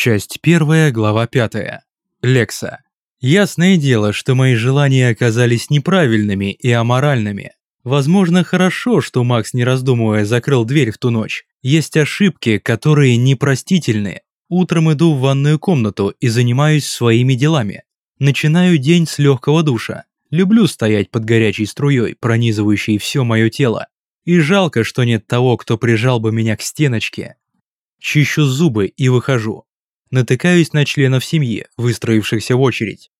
Часть первая, глава пятая. Лекса. Ясное дело, что мои желания оказались неправильными и аморальными. Возможно, хорошо, что Макс, не раздумывая, закрыл дверь в ту ночь. Есть ошибки, которые непростительны. Утром иду в ванную комнату и занимаюсь своими делами. Начинаю день с легкого душа. Люблю стоять под горячей струей, пронизывающей все мое тело. И жалко, что нет того, кто прижал бы меня к стеночке. Чищу зубы и выхожу. Натыкаюсь на членов семьи, выстроившихся в очередь.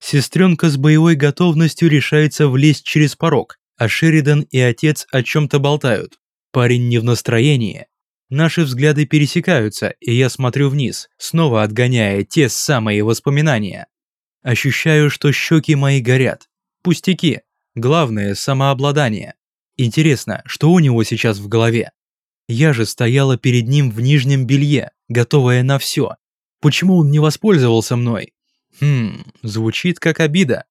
Сестренка с боевой готовностью решается влезть через порог, а Шеридан и отец о чем-то болтают. Парень не в настроении. Наши взгляды пересекаются, и я смотрю вниз, снова отгоняя те самые воспоминания. Ощущаю, что щеки мои горят. Пустяки. Главное – самообладание. Интересно, что у него сейчас в голове? Я же стояла перед ним в нижнем белье, готовая на все. Почему он не воспользовался мной? Хм, звучит как обида.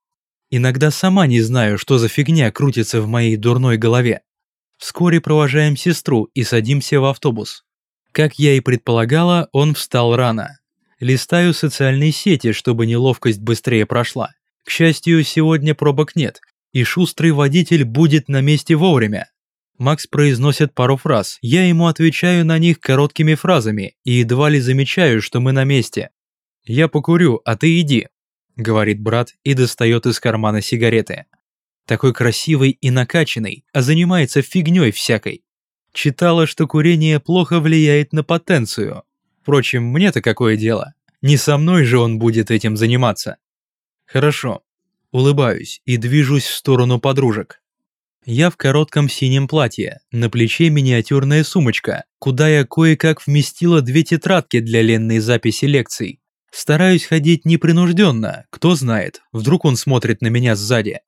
Иногда сама не знаю, что за фигня крутится в моей дурной голове. Вскоре провожаем сестру и садимся в автобус. Как я и предполагала, он встал рано. Листаю социальные сети, чтобы неловкость быстрее прошла. К счастью, сегодня пробок нет, и шустрый водитель будет на месте вовремя. Макс произносит пару фраз, я ему отвечаю на них короткими фразами и едва ли замечаю, что мы на месте. «Я покурю, а ты иди», – говорит брат и достает из кармана сигареты. Такой красивый и накачанный, а занимается фигней всякой. Читала, что курение плохо влияет на потенцию. Впрочем, мне-то какое дело? Не со мной же он будет этим заниматься. Хорошо. Улыбаюсь и движусь в сторону подружек. Я в коротком синем платье, на плече миниатюрная сумочка, куда я кое-как вместила две тетрадки для ленной записи лекций. Стараюсь ходить непринужденно, кто знает, вдруг он смотрит на меня сзади.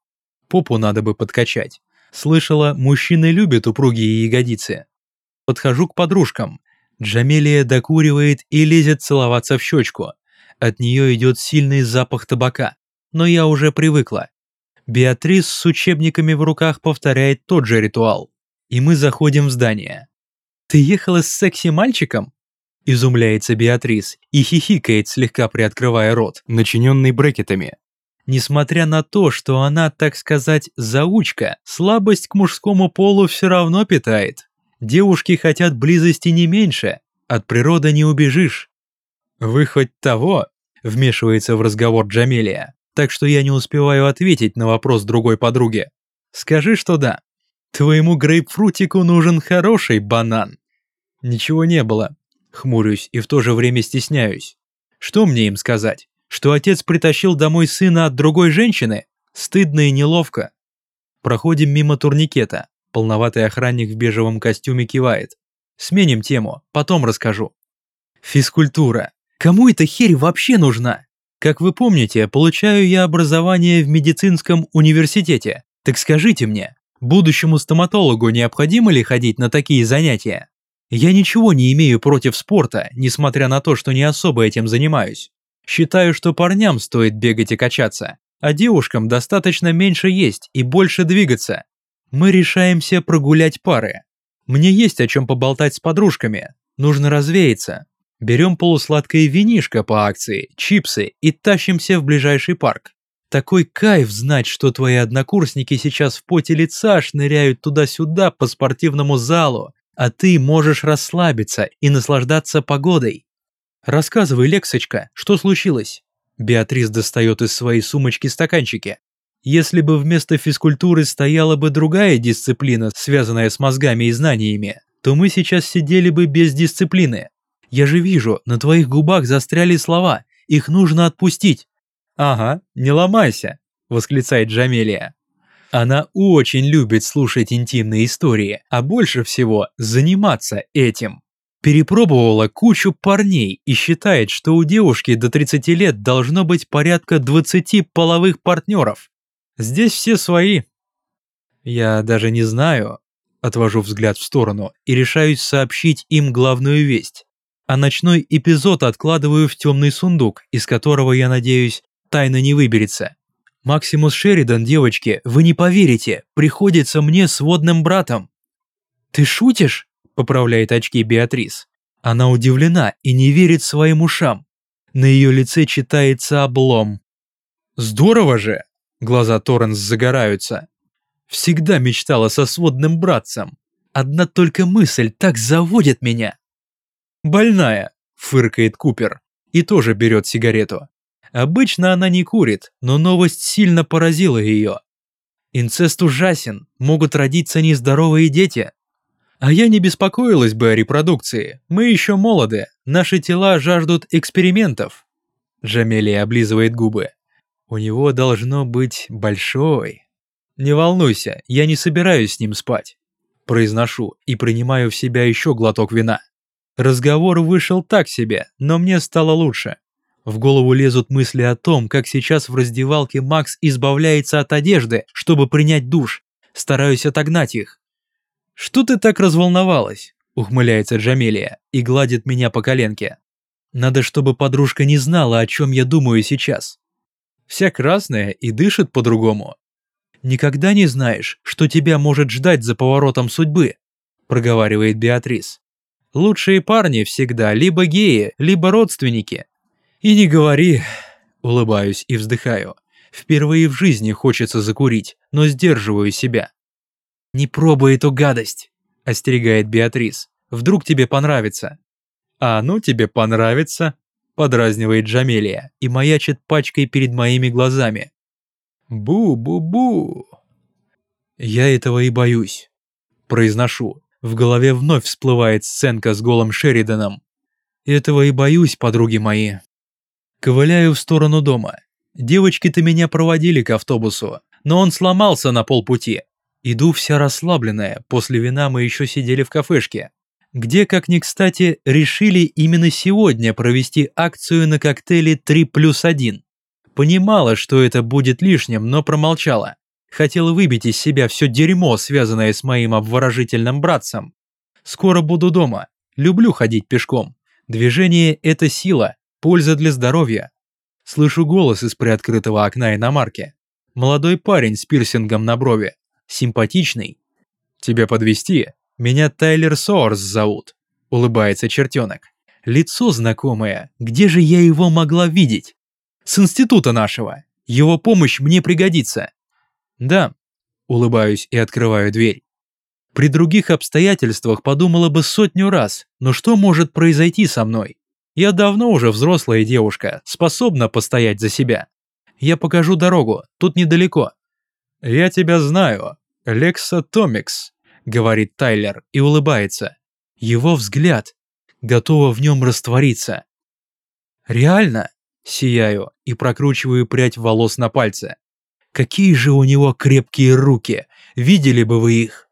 Попу надо бы подкачать. Слышала, мужчины любят упругие ягодицы. Подхожу к подружкам. Джамелия докуривает и лезет целоваться в щечку. От нее идет сильный запах табака. Но я уже привыкла. Беатрис с учебниками в руках повторяет тот же ритуал. И мы заходим в здание. «Ты ехала с секси-мальчиком?» Изумляется Беатрис и хихикает, слегка приоткрывая рот, начиненный брекетами. Несмотря на то, что она, так сказать, заучка, слабость к мужскому полу все равно питает. Девушки хотят близости не меньше, от природы не убежишь. «Вы хоть того?» – вмешивается в разговор Джамелия, так что я не успеваю ответить на вопрос другой подруги. «Скажи, что да. Твоему грейпфрутику нужен хороший банан». Ничего не было, Хмурюсь и в то же время стесняюсь. Что мне им сказать? Что отец притащил домой сына от другой женщины? Стыдно и неловко. Проходим мимо турникета. Полноватый охранник в бежевом костюме кивает. Сменим тему, потом расскажу. Физкультура. Кому эта херь вообще нужна? Как вы помните, получаю я образование в медицинском университете. Так скажите мне, будущему стоматологу необходимо ли ходить на такие занятия? Я ничего не имею против спорта, несмотря на то, что не особо этим занимаюсь. Считаю, что парням стоит бегать и качаться, а девушкам достаточно меньше есть и больше двигаться. Мы решаемся прогулять пары. Мне есть о чем поболтать с подружками. Нужно развеяться. Берем полусладкое винишко по акции, чипсы и тащимся в ближайший парк. Такой кайф знать, что твои однокурсники сейчас в поте лица шныряют туда-сюда по спортивному залу, а ты можешь расслабиться и наслаждаться погодой. Рассказывай, Лексочка, что случилось? Беатрис достает из своей сумочки стаканчики. Если бы вместо физкультуры стояла бы другая дисциплина, связанная с мозгами и знаниями, то мы сейчас сидели бы без дисциплины. Я же вижу, на твоих губах застряли слова, их нужно отпустить. Ага, не ломайся, восклицает Джамелия. Она очень любит слушать интимные истории, а больше всего заниматься этим. Перепробовала кучу парней и считает, что у девушки до 30 лет должно быть порядка 20 половых партнеров. Здесь все свои. Я даже не знаю. Отвожу взгляд в сторону и решаюсь сообщить им главную весть. А ночной эпизод откладываю в темный сундук, из которого, я надеюсь, тайна не выберется. Максимус Шеридан, девочки, вы не поверите, приходится мне с водным братом». «Ты шутишь?» – поправляет очки Беатрис. Она удивлена и не верит своим ушам. На ее лице читается облом. «Здорово же!» Глаза Торренс загораются. «Всегда мечтала со сводным братцем. Одна только мысль так заводит меня». «Больная», – фыркает Купер и тоже берет сигарету. Обычно она не курит, но новость сильно поразила ее. Инцест ужасен, могут родиться нездоровые дети. А я не беспокоилась бы о репродукции, мы еще молоды, наши тела жаждут экспериментов. Джамелия облизывает губы. У него должно быть большой. Не волнуйся, я не собираюсь с ним спать. Произношу и принимаю в себя еще глоток вина. Разговор вышел так себе, но мне стало лучше. В голову лезут мысли о том, как сейчас в раздевалке Макс избавляется от одежды, чтобы принять душ. Стараюсь отогнать их. «Что ты так разволновалась?» – ухмыляется Джамелия и гладит меня по коленке. «Надо, чтобы подружка не знала, о чем я думаю сейчас. Вся красная и дышит по-другому. Никогда не знаешь, что тебя может ждать за поворотом судьбы», – проговаривает Беатрис. Лучшие парни всегда либо геи, либо родственники. И не говори, улыбаюсь и вздыхаю. Впервые в жизни хочется закурить, но сдерживаю себя. Не пробуй эту гадость, остерегает Беатрис. Вдруг тебе понравится. А ну тебе понравится, подразнивает Джамелия и маячит пачкой перед моими глазами. Бу-бу-бу. Я этого и боюсь. Произношу, в голове вновь всплывает сценка с голым Шериданом. Этого и боюсь, подруги мои. Ковыляю в сторону дома. Девочки-то меня проводили к автобусу, но он сломался на полпути. Иду вся расслабленная, после вина мы еще сидели в кафешке, где, как ни кстати, решили именно сегодня провести акцию на коктейли 3 плюс 1. Понимала, что это будет лишним, но промолчала. Хотел выбить из себя все дерьмо, связанное с моим обворожительным братцем. Скоро буду дома. Люблю ходить пешком. Движение – это сила, польза для здоровья. Слышу голос из приоткрытого окна иномарки. Молодой парень с пирсингом на брови. Симпатичный. Тебя подвести? Меня Тайлер Соорс зовут. Улыбается чертенок. Лицо знакомое. Где же я его могла видеть? С института нашего. Его помощь мне пригодится. «Да», – улыбаюсь и открываю дверь. При других обстоятельствах подумала бы сотню раз, но что может произойти со мной? Я давно уже взрослая девушка, способна постоять за себя. Я покажу дорогу, тут недалеко. Я тебя знаю, Лекса Томикс, говорит Тайлер и улыбается. Его взгляд готово в нем раствориться. Реально? Сияю и прокручиваю прядь волос на пальце. Какие же у него крепкие руки, видели бы вы их.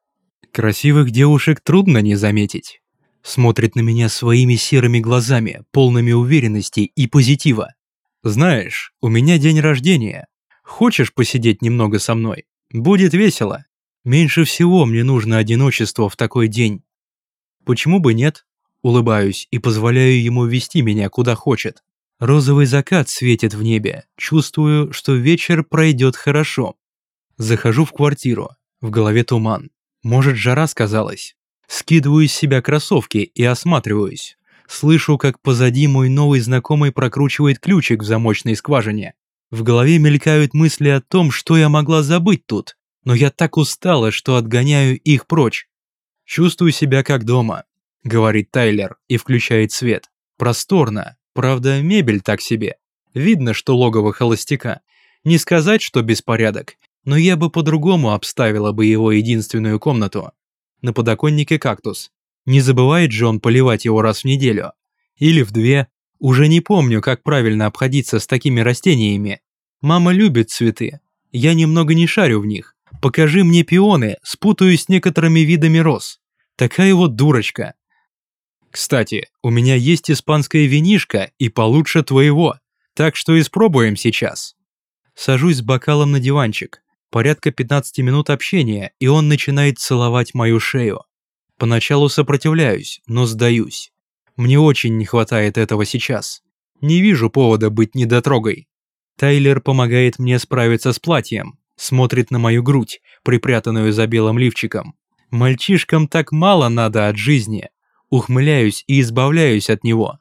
Красивых девушек трудно не заметить. Смотрит на меня своими серыми глазами, полными уверенности и позитива. Знаешь, у меня день рождения. Хочешь посидеть немного со мной? Будет весело. Меньше всего мне нужно одиночество в такой день. Почему бы нет? Улыбаюсь и позволяю ему вести меня куда хочет. Розовый закат светит в небе, чувствую, что вечер пройдет хорошо. Захожу в квартиру, в голове туман. Может, жара сказалась. Скидываю из себя кроссовки и осматриваюсь. Слышу, как позади мой новый знакомый прокручивает ключик в замочной скважине. В голове мелькают мысли о том, что я могла забыть тут, но я так устала, что отгоняю их прочь. «Чувствую себя как дома», — говорит Тайлер и включает свет. «Просторно, Правда, мебель так себе. Видно, что логово холостяка. Не сказать, что беспорядок, но я бы по-другому обставила бы его единственную комнату. На подоконнике кактус. Не забывает же он поливать его раз в неделю. Или в две. Уже не помню, как правильно обходиться с такими растениями. Мама любит цветы. Я немного не шарю в них. Покажи мне пионы, спутаюсь с некоторыми видами роз. Такая вот дурочка. Кстати, у меня есть испанская винишка и получше твоего, так что испробуем сейчас. Сажусь с бокалом на диванчик. Порядка 15 минут общения, и он начинает целовать мою шею. Поначалу сопротивляюсь, но сдаюсь. Мне очень не хватает этого сейчас. Не вижу повода быть недотрогой. Тайлер помогает мне справиться с платьем, смотрит на мою грудь, припрятанную за белым лифчиком. Мальчишкам так мало надо от жизни, ухмыляюсь и избавляюсь от него.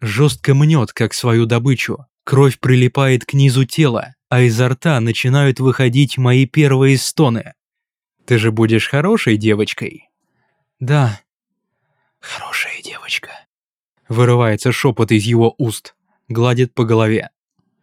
Жестко мнет, как свою добычу. Кровь прилипает к низу тела, а изо рта начинают выходить мои первые стоны. Ты же будешь хорошей девочкой? Да. Хорошая девочка. Вырывается шепот из его уст, гладит по голове.